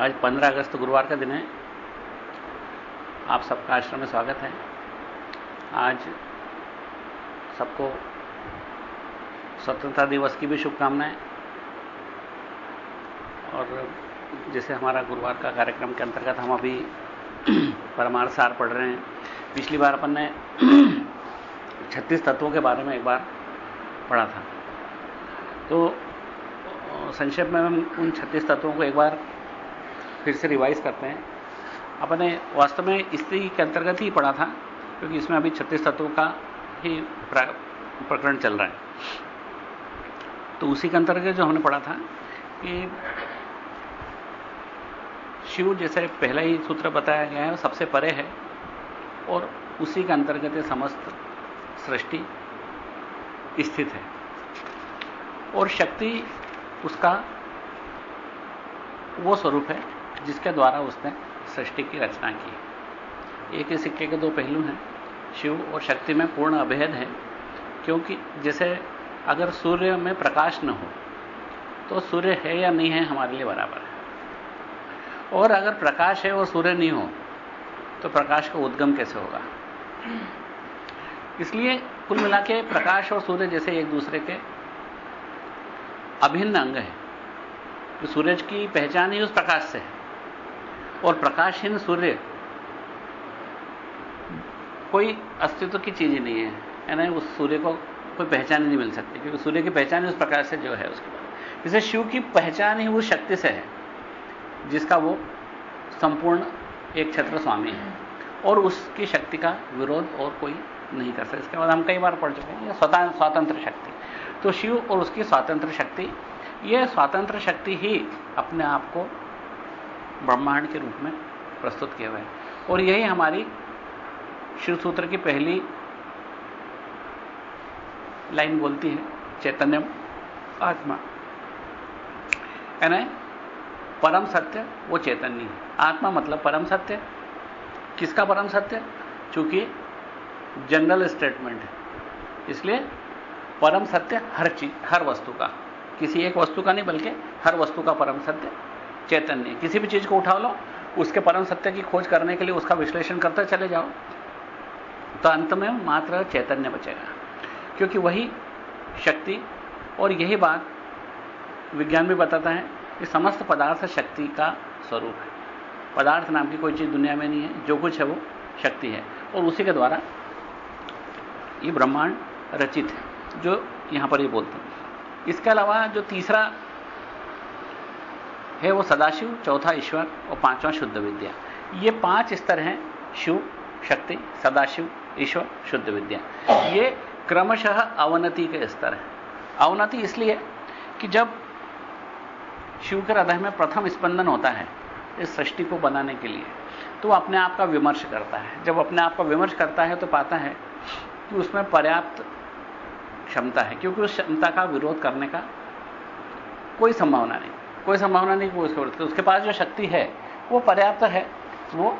आज 15 अगस्त गुरुवार का दिन है। आप सबका आश्रम में स्वागत है। आज सबको स्वतंत्रता दिवस की भी शुभकामनाएँ। और जैसे हमारा गुरुवार का कार्यक्रम के अंतर्गत हम अभी परमार्थ सार पढ़ रहे हैं। पिछली बार अपन ने 36 तत्वों के बारे में एक बार पढ़ा था। तो संक्षेप में हम उन 36 तत्वों को एक बार फिर से रिवाइज करते हैं। अपने वास्तव में स्त्री के अंतर्गत ही पढ़ा था, क्योंकि इसमें अभी 36 तत्वों का ही प्रकरण चल रहा है। तो उसी के अंतर्गत जो हमने पढ़ा था कि शिव जैसे पहला ही सूत्र बताया गया है सबसे परे है, और उसी के अंतर्गत समस्त सृष्टि स्थित है। और शक्ति उसका वो स्वरूप है जिसके द्वारा उसने सृष्टि की रचना की। एक ही सिक्के के दो पहलू हैं। शिव और शक्ति में पूर्ण अभेद है, क्योंकि जैसे अगर सूर्य में प्रकाश न हो तो सूर्य है या नहीं है हमारे लिए बराबर है। और अगर प्रकाश है और सूर्य नहीं हो तो प्रकाश का उद्गम कैसे होगा? इसलिए कुल मिला के प्रकाश और सूर्य जैसे एक दूसरे के अभिन्न अंग है। तो सूरज की पहचान ही उस प्रकाश से है। और प्रकाशहीन सूर्य कोई अस्तित्व की चीज़ ही नहीं है। यानी उस सूर्य को कोई पहचान नहीं मिल सकती, क्योंकि सूर्य की पहचान उस प्रकाश से जो है उसके बाद जैसे शिव की पहचान ही उस शक्ति से है, जिसका वो संपूर्ण एक छत्र स्वामी है। और उसकी शक्ति का विरोध और कोई नहीं कर सकता। इसके बाद हम कई बार पढ़ चुके हैं स्वतंत्र शक्ति। तो शिव और उसकी स्वतंत्र शक्ति यह स्वतंत्र शक्ति ही अपने आप को ब्रह्मांड के रूप में प्रस्तुत किए हुए हैं। और यही हमारी शिव सूत्र की पहली लाइन बोलती है चैतन्य आत्मा। यानी परम सत्य, वो चैतन्य है। आत्मा मतलब परम सत्य। किसका परम सत्य? चूँकि जनरल स्टेटमेंट है। इसलिए परम सत्य हर चीज़, हर वस्तु का। किसी एक वस्तु का नहीं, बल्कि हर वस्तु का परम सत्य चैतन्य, किसी भी चीज़ को उठा लो, उसके परम सत्य की खोज करने के लिए उसका विश्लेषण करते चले जाओ। तो अंत में मात्र चैतन्य बचेगा। क्योंकि वही शक्ति, और यही बात विज्ञान भी बताता है कि समस्त पदार्थ शक्ति का स्वरूप है। पदार्थ नाम की कोई चीज़ दुनिया में नहीं है, जो कुछ है वो शक्ति है। और उसी के द्वारा ये ब्रह्मांड रचित है, जो यहाँ पर ये बोलते हैं। इसके अलावा जो तीसरा है वो सदाशिव, चौथा ईश्वर और पांचवा शुद्ध विद्या। ये पाँच स्तर हैं, शिव, शक्ति, सदाशिव, ईश्वर, शुद्ध विद्या। ये क्रमशः अवनति के स्तर है। अवनति इसलिए कि जब शिव के हृदय में प्रथम स्पंदन होता है इस सृष्टि को बनाने के लिए तो अपने आप का विमर्श करता है। जब अपने आप का विमर्श करता है तो पाता है कि उसमें पर्याप्त क्षमता है, क्योंकि उस क्षमता का विरोध करने का कोई संभावना नहीं। कोई संभावना नहीं कि वो उसके विरोध उसके पास जो शक्ति है, वो पर्याप्त है, वो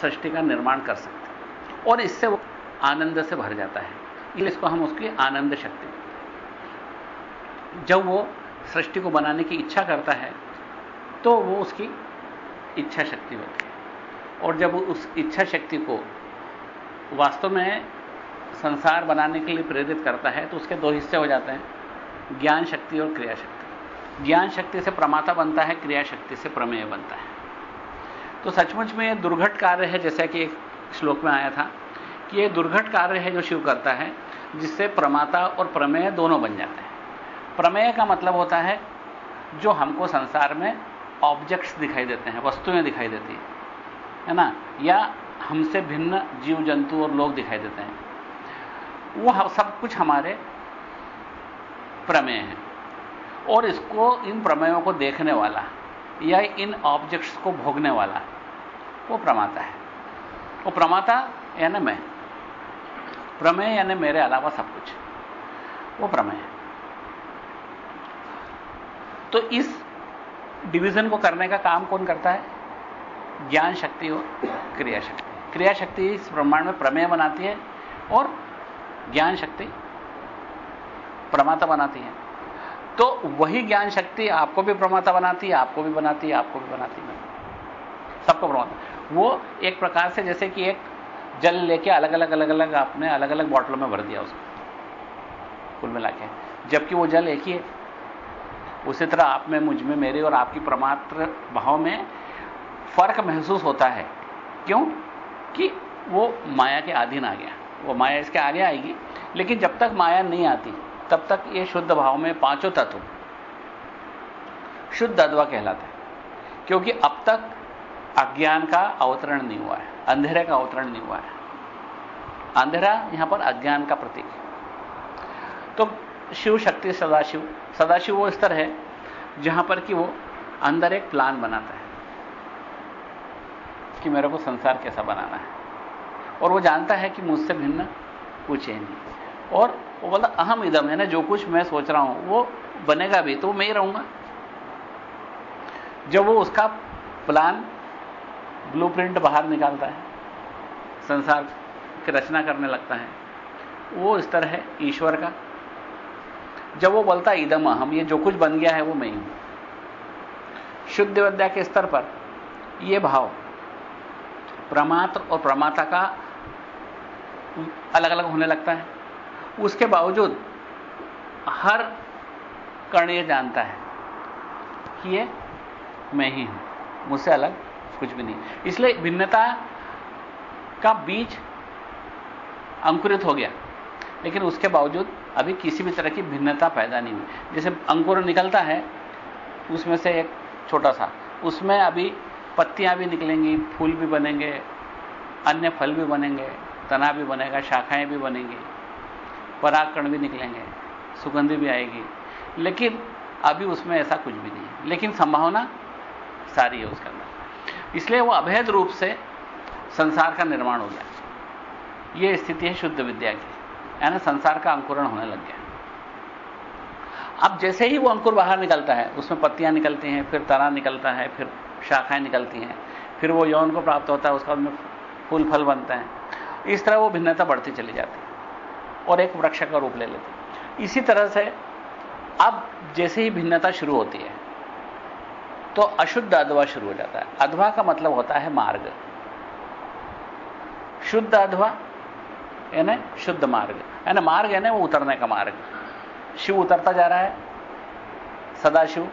सृष्टि का निर्माण कर सकते और इससे वो आनंद से भर जाता है। इसको हम उसकी आनंद शक्ति जब वो सृष्टि को बनाने की इच्छा करता है तो वो उसकी इच्छा शक्ति होती है। और जब उस इच्छा शक्ति को वास्तव में संसार बनाने के लिए प्रेरित करता है तो उसके दो हिस्से हो जाते हैं, ज्ञान शक्ति और क्रिया शक्ति। ज्ञान शक्ति से प्रमाता बनता है, क्रिया शक्ति से प्रमेय बनता है। तो सचमुच में यह दुर्घट कार्य है, जैसा कि एक श्लोक में आया था, कि यह दुर्घट कार्य है जो शिव करता है, जिससे प्रमाता और प्रमेय दोनों बन जाते हैं। प्रमेय का मतलब होता है, जो हमको संसार में ऑब्जेक्ट्स दिखाई देते हैं, वस्तुएँ दिखाई देती हैं, है ना? या हमसे भिन्न जीव जंतु और लोग दिखाई देते हैं। वो सब कुछ हमारे प्रमेय हैं। और इसको इन प्रमेयों को देखने वाला, या इन ऑब्जेक्ट्स को भोगने वाला, वो प्रमाता है। वो प्रमाता यानी मैं। प्रमेय यानी मेरे अलावा सब कुछ। वो प्रमेय है। तो इस डिवीज़न को करने का काम कौन करता है? ज्ञान शक्ति और क्रिया शक्ति। क्रिया शक्ति इस ब्रह्मांड में प्रमेय बनाती है और ज्ञान शक्ति प्रमाता बनाती है। तो वही ज्ञान शक्ति आपको भी प्रमाता बनाती है, आपको भी बनाती है, आपको भी बनाती है। सबको प्रमाता। वो एक प्रकार से जैसे कि एक जल लेके अलग अलग अलग अलग आपने अलग अलग बॉटलों में भर दिया उसको, कुल मिला के। जबकि वो जल एक ही है। उसी तरह आप में, मुझमें, मेरे और आपकी प्रमात्र भाव में फ़र्क महसूस होता है। क्यों? कि वो माया के अधीन आ गया। वो माया इसके आगे आएगी, लेकिन जब तक माया नहीं आती तब तक ये शुद्ध भाव में पाँचों तत्व शुद्ध अद्वा कहलाते है। क्योंकि अब तक अज्ञान का अवतरण नहीं हुआ है, अंधेरे का अवतरण नहीं हुआ है। अंधेरा यहाँ पर अज्ञान का प्रतीक है। तो शिव शक्ति सदाशिव सदाशिव वो स्तर है जहाँ पर कि वो अंदर एक प्लान बनाता है कि मेरे को संसार कैसा बनाना है। और वो जानता है कि मुझसे भिन्न कुछ है नहीं। और वो बोलता, अहम इदम है ना जो कुछ मैं सोच रहा हूँ, वो बनेगा भी तो मैं ही रहूँगा। जब वो उसका प्लान ब्लूप्रिंट बाहर निकालता है, संसार की रचना करने लगता है, वो स्तर है ईश्वर का। जब वो बोलता है इदम अहम ये जो कुछ बन गया है, वो मैं ही हूँ। शुद्ध विद्या के स्तर पर यह भाव प्रमात्र और प्रमाता का अलग अलग होने लगता है। उसके बावजूद हर कर्ण यह जानता है कि ये मैं ही हूँ। मुझसे अलग कुछ भी नहीं। इसलिए भिन्नता का बीज अंकुरित हो गया। लेकिन उसके बावजूद अभी किसी भी तरह की भिन्नता पैदा नहीं हुई। जैसे अंकुर निकलता है, उसमें से एक छोटा सा। उसमें अभी पत्तियाँ भी निकलेंगी, फूल भी बनेंगे, अन्य फल भी बनेंगे, तना भी बनेगा, शाखाएँ भी बनेंगी। परागकण भी निकलेंगे, सुगंधी भी आएगी। लेकिन अभी उसमें ऐसा कुछ भी नहीं है। लेकिन संभावना सारी है उसके अंदर। इसलिए वो अभेद रूप से संसार का निर्माण हो गया। ये स्थिति है शुद्ध विद्या की। यानी संसार का अंकुरण होने लग गया। अब जैसे ही वो अंकुर बाहर निकलता है, उसमें पत्तियाँ निकलती हैं, फिर तना निकलता है, फिर शाखाएँ निकलती हैं, फिर वो यौन को प्राप्त होता है, उसका उसमें फूल फल बनते हैं। इस तरह वो भिन्नता बढ़ती चली जाती है। और एक वृक्ष का रूप ले लेते इसी तरह से अब जैसे ही भिन्नता शुरू होती है तो अशुद्ध अधवा शुरू हो जाता है। अधवा का मतलब होता है मार्ग। शुद्ध अधवा, यानी शुद्ध मार्ग। यानी मार्ग है ना वो उतरने का मार्ग। शिव उतरता जा रहा है, सदाशिव,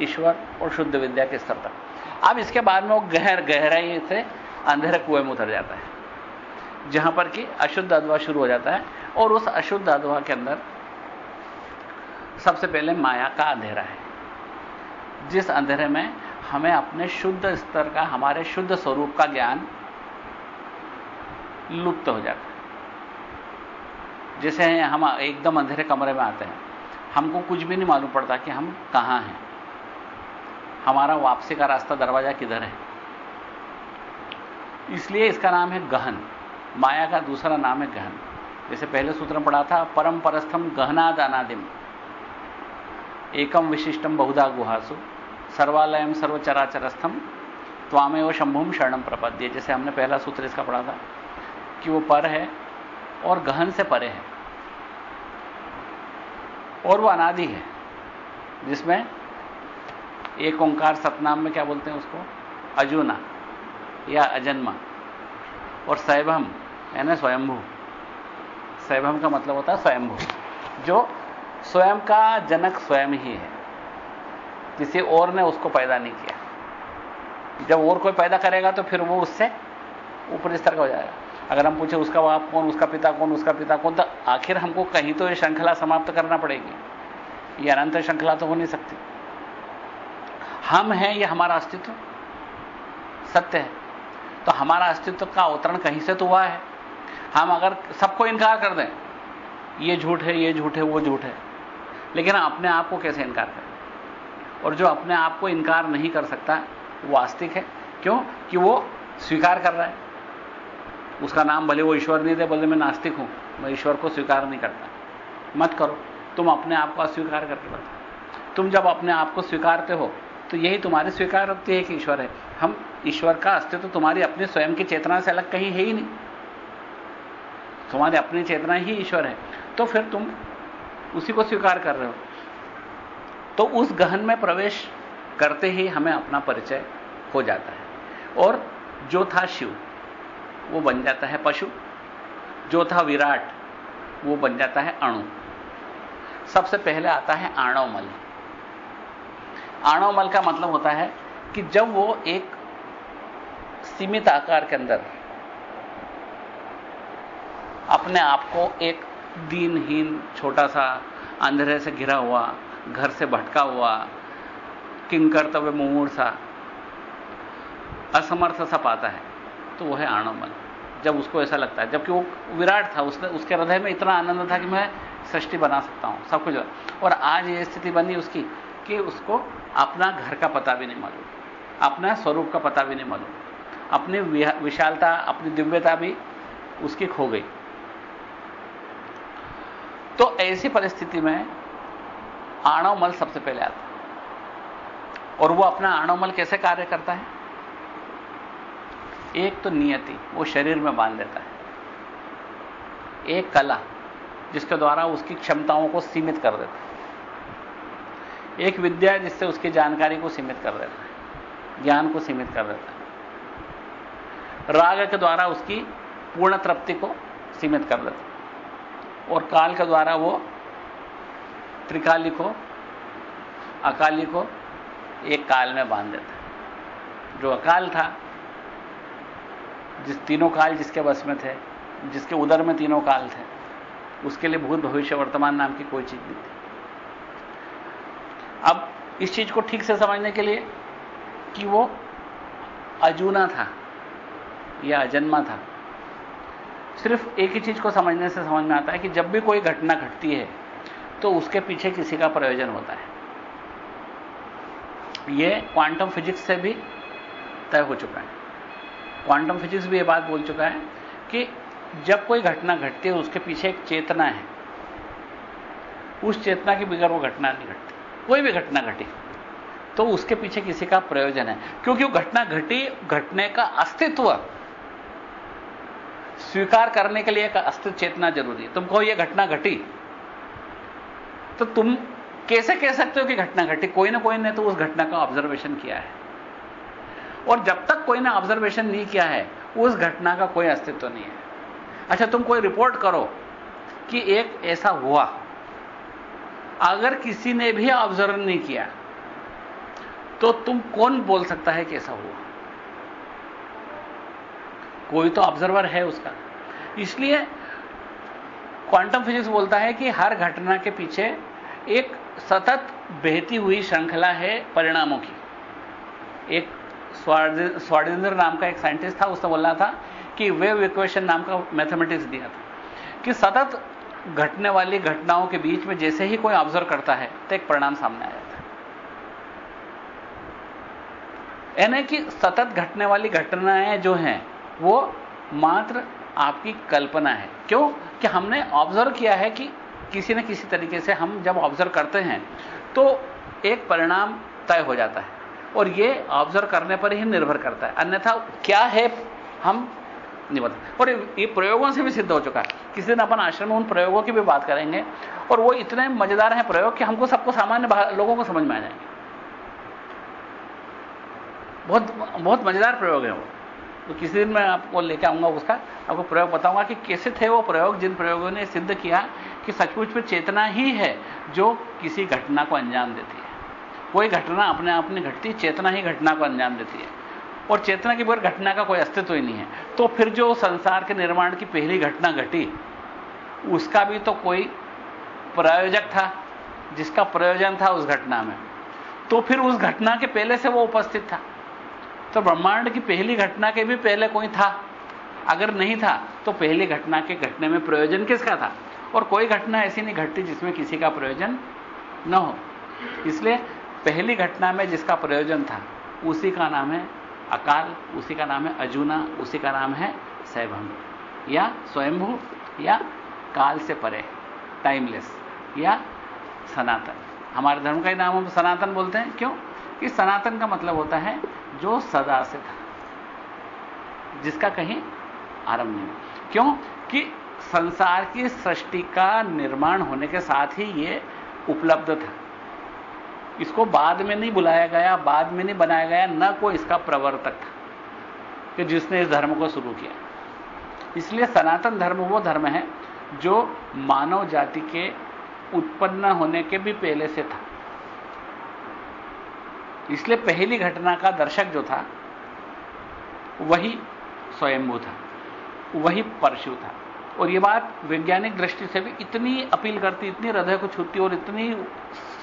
ईश्वर और शुद्ध विद्या के स्तर तक। अब इसके बाद में वो गहर, गहराई से अंधेरे कुएँ में उतर जाता है। जहाँ पर कि अशुद्ध अधवा शुरू हो जाता है, और उस अशुद्ध अधवा के अंदर सबसे पहले माया का अंधेरा है। जिस अंधेरे में हमें अपने शुद्ध स्तर का, हमारे शुद्ध स्वरूप का ज्ञान लुप्त हो जाता है। जैसे हम एकदम अंधेरे कमरे में आते हैं, हमको कुछ भी नहीं मालूम पड़ता कि हम कहाँ हैं। हमारा वापसी का रास्ता दरवाज़ा किधर है। इसलिए इसका नाम है गहन। माया का दूसरा नाम है गहन। जैसे पहले सूत्र पढ़ा था, परम परस्थम गहनाद अनादिम एकम विशिष्टम बहुधा गुहासु, सर्वालयम सर्वचराचरस्थम त्वामे त्वामेव शंभुम शरणम प्रपद्य। जैसे हमने पहला सूत्र इसका पढ़ा था कि वो पर है और गहन से परे है। और वो अनादि है, जिसमें एक ओंकार सतनाम में क्या बोलते हैं उसको? अजुना या अजन्मा। और सैभम यानी स्वयंभू। सैभम का मतलब होता है स्वयंभू। जो स्वयं का जनक स्वयं ही है। किसी और ने उसको पैदा नहीं किया। जब और कोई पैदा करेगा तो फिर वो उससे ऊपर स्तर का हो जाएगा। अगर हम पूछे, उसका बाप कौन, उसका पिता कौन, उसका पिता कौन? तो आखिर हमको कहीं तो ये श्रृंखला समाप्त करना पड़ेगी। ये अनंत श्रृंखला तो हो नहीं सकती। हम हैं, ये हमारा अस्तित्व। सत्य है। तो हमारा अस्तित्व का अवतरण कहीं से तो हुआ है। हम अगर सबको इनकार कर दें, ये झूठ है, ये झूठ है, वो झूठ है, लेकिन अपने आप को कैसे इनकार करें? और जो अपने आप को इनकार नहीं कर सकता, वो आस्तिक है। क्यों? कि वो स्वीकार कर रहा है। उसका नाम भले वो ईश्वर नहीं दे बोले मैं नास्तिक हूँ, मैं ईश्वर को स्वीकार नहीं करता। मत करो। तुम अपने आप को अस्वीकार करके बताओ। तुम जब अपने आप को स्वीकारते हो तो यही तुम्हारी स्वीकार होती है कि ईश्वर है। हम ईश्वर का अस्तित्व तुम्हारी अपनी स्वयं की चेतना से अलग कहीं है ही नहीं। तुम्हारी अपनी चेतना ही ईश्वर है। तो फिर तुम उसी को स्वीकार कर रहे हो। तो उस गहन में प्रवेश करते ही हमें अपना परिचय हो जाता है। और जो था शिव, वो बन जाता है पशु। जो था विराट, वो बन जाता है अणु। सबसे पहले आता है आणवमल। आणवमल का मतलब होता है कि जब वो एक सीमित आकार के अंदर अपने आप को एक दीनहीन छोटा सा अंधेरे से घिरा हुआ, घर से भटका हुआ किंकर्तव्य मुमूर सा, असमर्थ सा पाता है तो वह है आणवमल जब उसको ऐसा लगता है, जबकि वो विराट था, उसने, उसके हृदय में इतना आनंद था कि मैं सृष्टि बना सकता हूँ, सब कुछ। और आज ये स्थिति बनी उसकी कि उसको अपना घर का पता भी नहीं मालूम, अपना स्वरूप का पता भी नहीं मालूम। अपनी विशालता, अपनी दिव्यता भी उसकी खो गई। तो ऐसी परिस्थिति में आणवमल सबसे पहले आता है। और वो अपना आणवमल कैसे कार्य करता है? एक तो नियति, वो शरीर में बाँध देता है। एक कला, जिसके द्वारा उसकी क्षमताओं को सीमित कर देता है। एक विद्या जिससे उसकी जानकारी को सीमित कर देता है। ज्ञान को सीमित कर देता है। राग के द्वारा उसकी पूर्ण तृप्ति को सीमित कर देता है। और काल के द्वारा वो त्रिकाली को अकाली को एक काल में बाँध देता है। जो अकाल था, जिस तीनों काल जिसके बस में थे, जिसके उदर में तीनों काल थे, उसके लिए भूत भविष्य वर्तमान नाम की कोई चीज़ नहीं थी। अब इस चीज़ को ठीक से समझने के लिए कि वो अजूना था, या अजन्मा था। सिर्फ़ एक ही चीज़ को समझने से समझ में आता है कि जब भी कोई घटना घटती है तो उसके पीछे किसी का प्रयोजन होता है। यह क्वांटम फिजिक्स से भी तय हो चुका है। क्वांटम फिजिक्स भी यह बात बोल चुका है कि जब कोई घटना घटती है, उसके पीछे एक चेतना है। उस चेतना के बगैर वो घटना नहीं घटती, कोई भी घटना घटी तो उसके पीछे किसी का प्रयोजन है। क्योंकि वो घटना घटी, घटने का अस्तित्व स्वीकार करने के लिए एक अस्तित्व चेतना ज़रूरी है। तुमको यह घटना घटी तो तुम कैसे कह सकते हो कि घटना घटी? कोई ना कोई ने तो उस घटना का ऑब्जर्वेशन किया है। और जब तक कोई ने ऑब्जर्वेशन नहीं किया है, उस घटना का कोई अस्तित्व नहीं है। अच्छा तुम कोई रिपोर्ट करो कि एक ऐसा हुआ। अगर किसी ने भी ऑब्ज़र्व नहीं किया तो तुम कौन बोल सकता है कि ऐसा हुआ? कोई तो ऑब्जर्वर है उसका। इसलिए क्वांटम फिजिक्स बोलता है कि हर घटना के पीछे एक सतत बहती हुई श्रृंखला है परिणामों की। एक स्वार्डेंद्र नाम का एक साइंटिस्ट था, उसने बोला था कि वेव इक्वेशन नाम का मैथमेटिक्स दिया था। कि सतत घटने वाली घटनाओं के बीच में जैसे ही कोई ऑब्ज़र्व करता है तो एक परिणाम सामने आ जाता है। यानी कि सतत घटने वाली घटनाएँ जो हैं वो मात्र आपकी कल्पना है। क्यों? कि हमने ऑब्ज़र्व किया है कि किसी न किसी तरीके से हम जब ऑब्ज़र्व करते हैं तो एक परिणाम तय हो जाता है। और ये ऑब्ज़र्व करने पर ही निर्भर करता है। अन्यथा क्या है? हम नहीं बता। और ये प्रयोगों से भी सिद्ध हो चुका है। किसी दिन अपन आश्रम में उन प्रयोगों की भी बात करेंगे, और वो इतने मज़ेदार हैं प्रयोग कि हमको सबको सामान्य लोगों को समझ में आ जाएँगे। बहुत बहुत मज़ेदार प्रयोग है वो। तो किसी दिन मैं आपको लेके आऊँगा उसका, आपको प्रयोग बताऊँगा कि कैसे थे वो प्रयोग, जिन प्रयोगों ने सिद्ध किया कि सचमुच में चेतना ही है जो किसी घटना को अंजाम देती है। कोई घटना अपने आप नहीं घटती, चेतना ही घटना को अंजाम देती है। और चेतना के बगैर घटना का कोई अस्तित्व ही नहीं है। तो फिर जो संसार के निर्माण की पहली घटना घटी, उसका भी तो कोई प्रायोजक था, जिसका प्रयोजन था उस घटना में। तो फिर उस घटना के पहले से वो उपस्थित था। तो ब्रह्मांड की पहली घटना के भी पहले कोई था? अगर नहीं था तो पहली घटना के घटने में प्रयोजन किसका था? और कोई घटना ऐसी नहीं घटती जिसमें किसी का प्रयोजन न हो। इसलिए पहली घटना में जिसका प्रयोजन था, उसी का नाम है अकाल, उसी का नाम है अजूना उसी का नाम है सैभंग या स्वयंभू, या काल से परे टाइमलेस या सनातन। हमारे धर्म का ही नाम हम सनातन बोलते हैं, क्यों? कि सनातन का मतलब होता है जो सदा से था, जिसका कहीं आरंभ नहीं क्यों? कि संसार की सृष्टि का निर्माण होने के साथ ही यह उपलब्ध था। इसको बाद में नहीं बुलाया गया, बाद में नहीं बनाया गया, न कोई इसका प्रवर्तक था, कि जिसने इस धर्म को शुरू किया। इसलिए सनातन धर्म वो धर्म है जो मानव जाति के उत्पन्न होने के भी पहले से था। इसलिए पहली घटना का दर्शक जो था, वही स्वयंभू था, वही परशु था। और यह बात वैज्ञानिक दृष्टि से भी इतनी अपील करती, इतनी हृदय को छूती और इतनी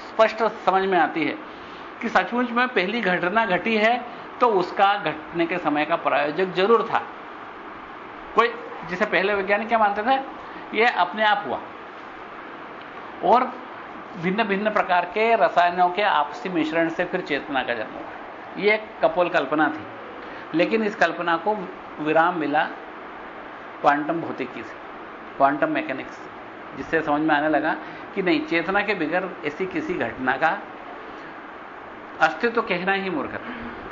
स्पष्ट समझ में आती है कि सचमुच में पहली घटना घटी है तो उसका घटने के समय का प्रायोजक ज़रूर था। कोई, जिसे पहले वैज्ञानिक क्या मानते थे? यह अपने आप हुआ। और भिन्न भिन्न प्रकार के रसायनों के आपसी मिश्रण से फिर चेतना का जन्म हुआ। यह एक कपोल कल्पना थी, लेकिन इस कल्पना को विराम मिला क्वांटम भौतिकी से क्वांटम मैकेनिक्स जिससे समझ में आने लगा कि नहीं, चेतना के बिगैर ऐसी किसी घटना का अस्तित्व तो कहना ही मूर्ख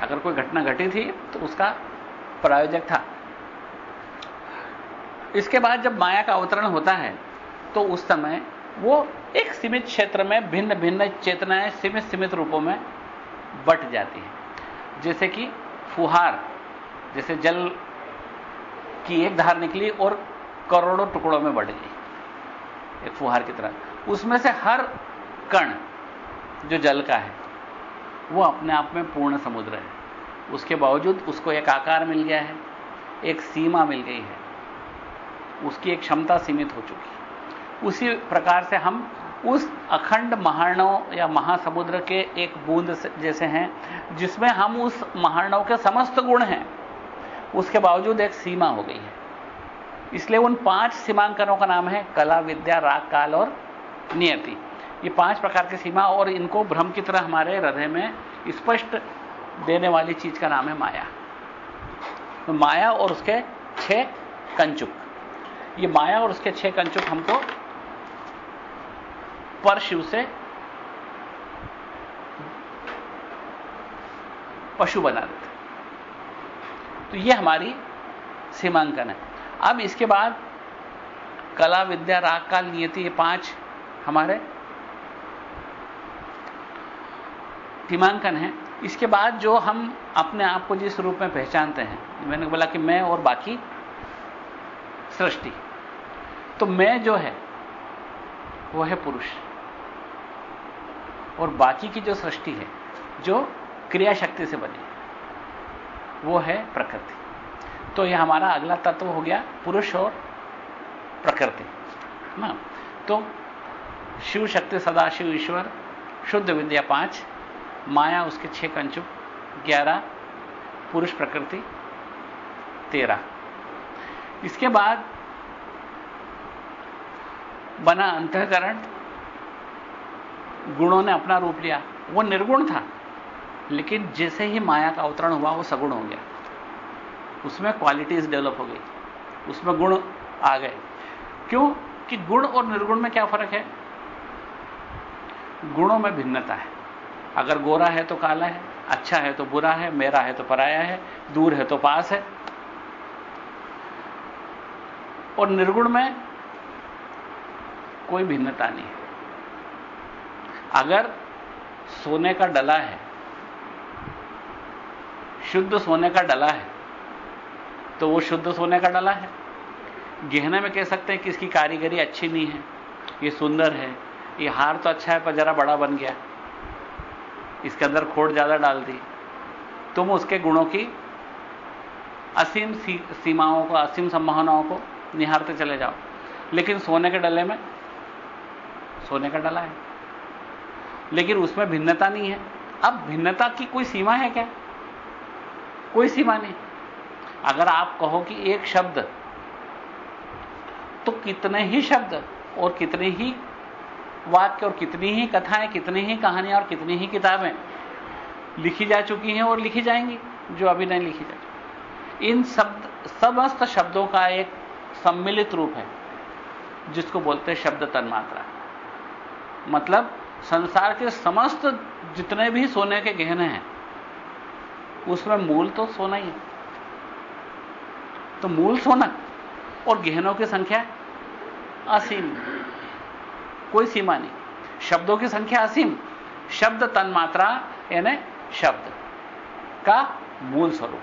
अगर कोई घटना घटी थी तो उसका प्रायोजक था। इसके बाद जब माया का अवतरण होता है तो उस समय वो सीमित क्षेत्र में भिन्न भिन्न चेतनाएँ सीमित सीमित रूपों में बट जाती हैं। जैसे कि फुहार, जैसे जल की एक धार निकली और करोड़ों टुकड़ों में बढ़ गई, एक फुहार की तरह। उसमें से हर कण जो जल का है, वो अपने आप में पूर्ण समुद्र है। उसके बावजूद उसको एक आकार मिल गया है, एक सीमा मिल गई है। उसकी एक क्षमता सीमित हो चुकी है। उसी प्रकार से हम उस अखंड महारणव या महासमुद्र के एक बूंद जैसे हैं, जिसमें हम उस महारणव के समस्त गुण हैं, उसके बावजूद एक सीमा हो गई है। इसलिए उन पाँच सीमांकनों का नाम है कला, विद्या, राग, काल और नियति। ये पाँच प्रकार की सीमा और इनको भ्रम की तरह हमारे हृदय में स्पष्ट देने वाली चीज़ का नाम है माया। तो माया और उसके छह कंचुक। ये माया और उसके छह कंचुक हमको शिव से पशु बना देते। तो ये हमारी सीमांकन है। अब इसके बाद कला, विद्या, राग, काल, नियति, ये पाँच हमारे सीमांकन है। इसके बाद जो हम अपने आप को जिस रूप में पहचानते हैं, मैंने बोला कि मैं और बाकी सृष्टि। तो मैं जो है, वो है पुरुष। और बाकी की जो सृष्टि है, जो क्रिया शक्ति से बनी वो है प्रकृति। तो यह हमारा अगला तत्व हो गया पुरुष और प्रकृति ना? तो शिव शक्ति सदाशिव ईश्वर, शुद्ध विद्या पाँच, माया उसके छह कंचुक ग्यारह, पुरुष प्रकृति, तेरह। इसके बाद बना अंतकरण गुणों ने अपना रूप लिया। वो निर्गुण था। लेकिन जैसे ही माया का अवतरण हुआ, वो सगुण हो गया। उसमें क्वालिटीज डेवलप हो गई। उसमें गुण आ गए। क्यों? कि गुण और निर्गुण में क्या फ़र्क है? गुणों में भिन्नता है। अगर गोरा है तो काला है अच्छा है तो बुरा है, मेरा है तो पराया है, दूर है तो पास है। और निर्गुण में कोई भिन्नता नहीं है। अगर सोने का डला है शुद्ध सोने का डला है तो वो शुद्ध सोने का डला है। गहने में कह सकते हैं कि इसकी कारीगरी अच्छी नहीं है ये सुंदर है ये हार तो अच्छा है पर जरा बड़ा बन गया इसके अंदर खोट ज़्यादा डाल दी। तुम उसके गुणों की असीम सी, सीमाओं को असीम संभावनाओं को निहारते चले जाओ। लेकिन सोने के डले में सोने का डला है। लेकिन उसमें भिन्नता नहीं है। अब भिन्नता की कोई सीमा है क्या? कोई सीमा नहीं। अगर आप कहो कि एक शब्द तो कितने ही शब्द और कितने ही वाक्य और कितनी ही कथाएँ, कितनी ही कहानियाँ और कितनी ही किताबें लिखी जा चुकी हैं और लिखी जाएँगी, जो अभी नहीं लिखी जा इन शब्द समस्त शब्दों का एक सम्मिलित रूप है, जिसको बोलते हैं शब्द तन्मात्रा। मतलब संसार के समस्त जितने भी सोने के गहने हैं उसमें मूल तो सोना ही है। तो मूल सोना और गहनों की संख्या असीम कोई सीमा नहीं। शब्दों की संख्या असीम। शब्द तन्मात्रा, यानी शब्द का मूल स्वरूप।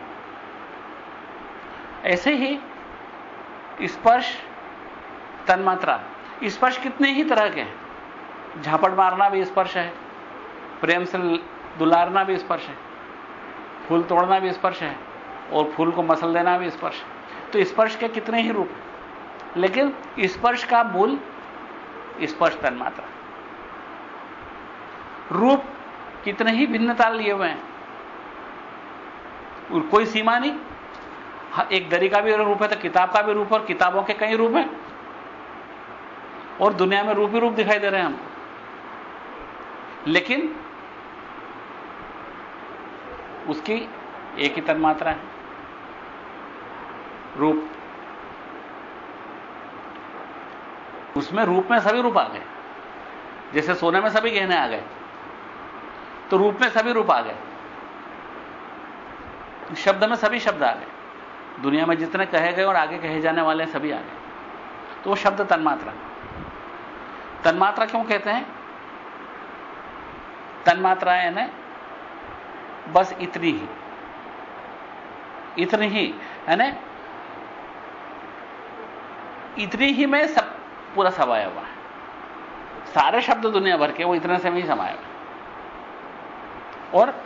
ऐसे ही स्पर्श तन्मात्रा। स्पर्श कितने ही तरह के हैं। झापड़ मारना भी स्पर्श है प्रेम से दुलारना भी स्पर्श है फूल तोड़ना भी स्पर्श है और फूल को मसल देना भी स्पर्श है। तो स्पर्श के कितने ही रूप लेकिन स्पर्श का मूल स्पर्श तन तन्मात्रा रूप कितने ही भिन्नता लिए हुए हैं और कोई सीमा नहीं। हाँ, एक दरी का भी रूप है तो किताब का भी रूप और किताबों के कई रूप हैं और दुनिया में रूप ही रूप दिखाई दे रहे हैं हम। लेकिन उसकी एक ही तन्मात्रा है। रूप। उसमें रूप में सभी रूप आ गए। जैसे सोने में सभी गहने आ गए तो रूप में सभी रूप आ गए। शब्द में सभी शब्द आ गए। दुनिया में जितने कहे गए और आगे कहे जाने वाले सभी आ गए। तो वो शब्द तन्मात्रा। तन्मात्रा क्यों कहते हैं? तन्मात्रा ना? बस इतनी ही। इतनी ही, है ना? इतनी ही में सब पूरा समाया हुआ है। सारे शब्द दुनिया भर के वो इतने से में ही समाया हुआ और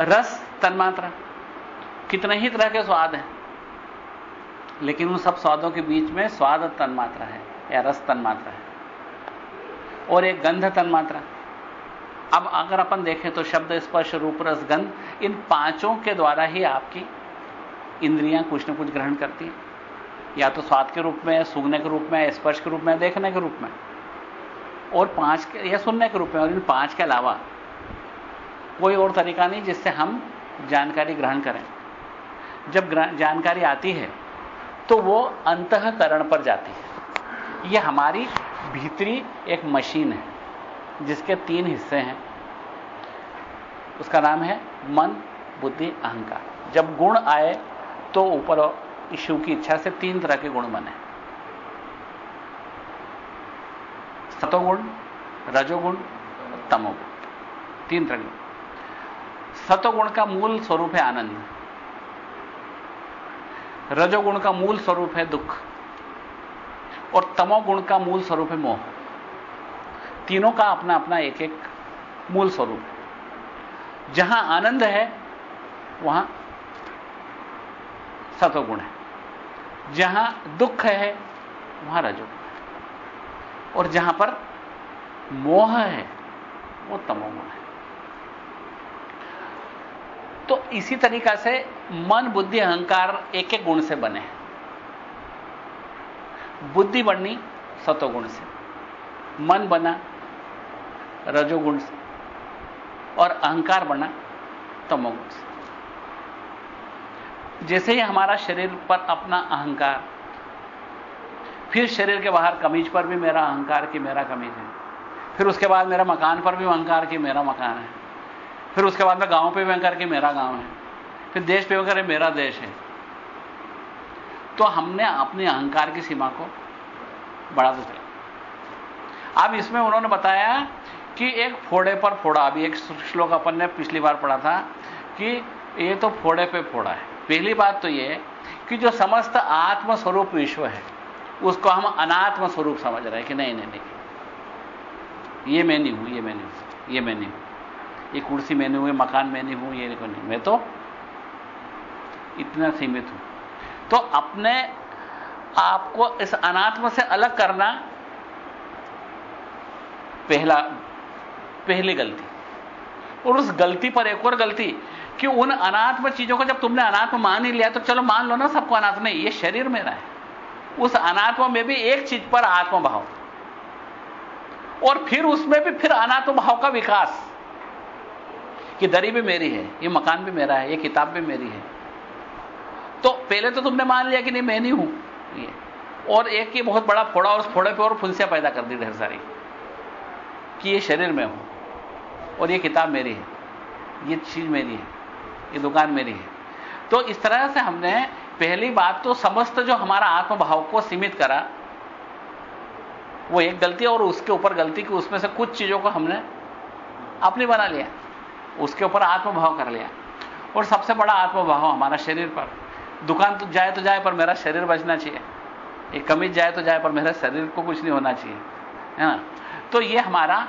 रस, तन्मात्रा, कितने ही तरह के स्वाद हैं, लेकिन उन सब स्वादों के बीच में स्वाद तन्मात्रा है या रस तन्मात्रा है। और एक गंध तन्मात्रा अब अगर अपन देखें तो शब्द स्पर्श, रूप, रस, गंध, इन पाँचों के द्वारा ही आपकी इंद्रियाँ कुछ न कुछ ग्रहण करती हैं। या तो स्वाद के रूप में, सूंघने के रूप में, स्पर्श के रूप में, देखने के रूप में। और पाँच के, या सुनने के रूप में, और इन पाँच के अलावा कोई और तरीका नहीं जिससे हम जानकारी ग्रहण करें। जब जानकारी आती है तो वो अंतकरण पर जाती है। यह हमारी भीतरी एक मशीन है। जिसके तीन हिस्से हैं, उसका नाम है मन, बुद्धि, अहंकार। जब गुण आए तो ऊपर शिव की इच्छा से तीन तरह के गुण बने। सतोगुण, रजोगुण, तमोगुण। तीन तरह के। सतोगुण का मूल स्वरूप है आनंद। रजोगुण का मूल स्वरूप है दुख। और तमोगुण का मूल स्वरूप है मोह। तीनों का अपना अपना एक एक मूल स्वरूप है। जहाँ आनंद है, वहाँ सतोगुण है। जहाँ दुख है, वहाँ रजोगुण है। और जहाँ पर मोह है, वो तमोगुण है। तो इसी तरीका से मन, बुद्धि, अहंकार एक एक गुण से बने हैं। बुद्धि बननी सतोगुण से। मन बना रजोगुण से और अहंकार बना तमोगुण से। जैसे ही हमारा शरीर पर अपना अहंकार, फिर शरीर के बाहर कमीज पर भी मेरा अहंकार की मेरा कमीज है। फिर उसके बाद मेरा मकान पर भी अहंकार की मेरा मकान है। फिर उसके बाद में गाँव पे भी अहंकार की मेरा गाँव है। फिर देश पे अहंकार मेरा देश है। तो हमने अपने अहंकार की सीमा को बढ़ा दिया। अब इसमें उन्होंने बताया कि एक फोड़े पर फोड़ा, अभी एक श्लोक अपन ने पिछली बार पढ़ा था कि ये तो फोड़े पे फोड़ा है। पहली बात तो ये कि जो समस्त आत्म स्वरूप विश्व है, उसको हम अनात्म स्वरूप समझ रहे हैं कि नहीं नहीं नहीं। ये मैं नहीं हूँ, ये मैं नहीं हूँ, ये मैं नहीं हूँ। ये कुर्सी मैं नहीं हूँ मकान मैं नहीं हूँ, ये नहीं, मैं तो इतना सीमित हूँ। तो अपने आपको इस अनात्म से अलग करना पहला पहली गलती। और उस गलती पर एक और गलती कि उन अनात्म चीज़ों को जब तुमने अनात्म मान ही लिया तो चलो मान लो ना सबको अनात्म नहीं, ये शरीर मेरा है। उस अनात्म में भी एक चीज़ पर आत्मभाव और फिर उसमें भी फिर अनात्म भाव का विकास। कि दरी भी मेरी है, ये मकान भी मेरा है, ये किताब भी मेरी है। तो पहले तो तुमने मान लिया कि नहीं, मैं नहीं हूँ। ये। और एक ही बहुत बड़ा फोड़ा, और उस फोड़े पे और फुंसियाँ पैदा कर दी ढेर सारी कि ये शरीर में हूँ। और ये किताब मेरी है। ये चीज़ मेरी है। ये दुकान मेरी है। तो इस तरह से हमने पहली बात तो समस्त जो हमारा आत्मभाव को सीमित करा, वो एक गलती और उसके ऊपर गलती की उसमें से कुछ चीज़ों को हमने अपनी बना लिया, उसके ऊपर आत्मभाव कर लिया। और सबसे बड़ा आत्मभाव हमारा शरीर पर। दुकान तो जाए तो जाए पर मेरा शरीर बचना चाहिए। एक कमीज जाए तो जाए पर मेरे शरीर को कुछ नहीं होना चाहिए। है ना? तो ये हमारा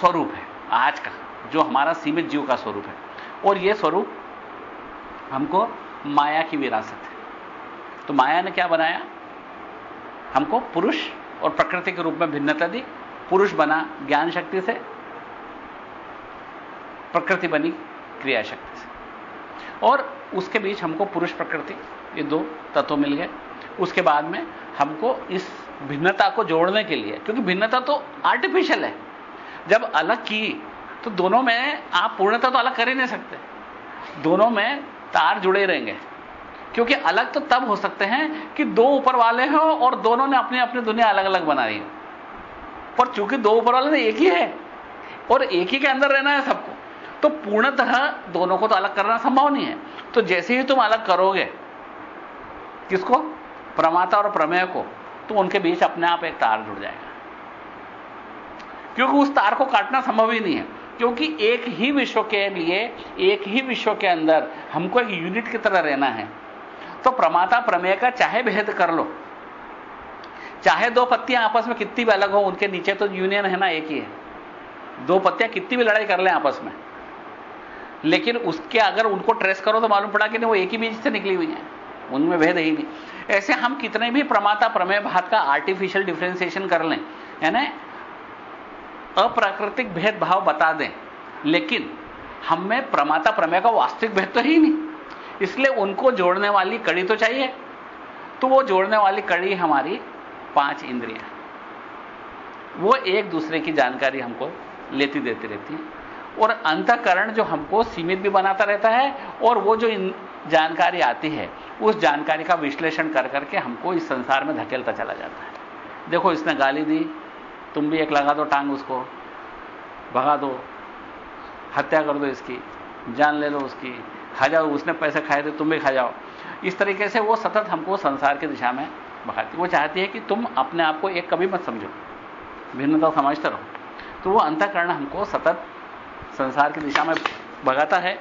स्वरूप है, आज का, जो हमारा सीमित जीव का स्वरूप है। और यह स्वरूप हमको माया की विरासत है। तो माया ने क्या बनाया? हमको पुरुष और प्रकृति के रूप में भिन्नता दी। पुरुष बना ज्ञान शक्ति से, प्रकृति बनी क्रिया शक्ति से। और उसके बीच हमको पुरुष प्रकृति, ये दो तत्व मिल गए। उसके बाद में हमको इस भिन्नता को जोड़ने के लिए, क्योंकि भिन्नता तो आर्टिफिशियल है। जब अलग की तो दोनों में आप पूर्णता तो अलग कर ही नहीं सकते। दोनों में तार जुड़े रहेंगे। क्योंकि अलग तो तब हो सकते हैं कि दो ऊपर वाले हो और दोनों ने अपनी अपनी दुनिया अलग अलग बनाई है। पर चूँकि दो ऊपर वाले ने एक ही है, और एक ही के अंदर रहना है सबको तो पूर्णतः दोनों को तो अलग करना संभव नहीं है। तो जैसे ही तुम अलग करोगे, किसको? प्रमाता और प्रमेय को तो उनके बीच अपने आप एक तार जुड़ जाएगा। क्योंकि उस तार को काटना संभव ही नहीं है। क्योंकि एक ही विश्व के लिए, एक ही विश्व के अंदर हमको एक यूनिट की तरह रहना है। तो प्रमाता प्रमेय का चाहे भेद कर लो। चाहे दो पत्तियाँ आपस में कितनी भी अलग हो, उनके नीचे तो यूनियन है ना एक ही है। दो पत्तियाँ कितनी भी लड़ाई कर लें आपस में। लेकिन उसके अगर उनको ट्रेस करो तो मालूम पड़ा कि नहीं, वो एक ही बीज से निकली हुई है। उनमें भेद ही नहीं। ऐसे हम कितने भी प्रमाता प्रमेय भात का आर्टिफिशियल डिफ्रेंसिएशन कर लें यानी अप्राकृतिक भेदभाव बता दें। लेकिन हमें प्रमाता प्रमेय का वास्तविक भेद तो ही नहीं। इसलिए उनको जोड़ने वाली कड़ी तो चाहिए। तो वो जोड़ने वाली कड़ी हमारी पाँच इंद्रियाँ वो एक दूसरे की जानकारी हमको लेती देती रहती है। और अंतकरण जो हमको सीमित भी बनाता रहता है और वो जो जानकारी आती है, उस जानकारी का विश्लेषण कर करके हमको इस संसार में धकेलता चला जाता है। देखो, इसने गाली दी तुम भी एक लगा दो टांग उसको, भगा दो, हत्या कर दो इसकी, जान ले लो उसकी, खा जाओ, उसने पैसे खाए थे, तुम भी खा जाओ। इस तरीके से वो सतत हमको संसार की दिशा में भगाती वो चाहती है कि तुम अपने आप को एक कभी मत समझो, भिन्नता समझते रहो। तो वो अंतकरण हमको सतत संसार की दिशा में भगाता है।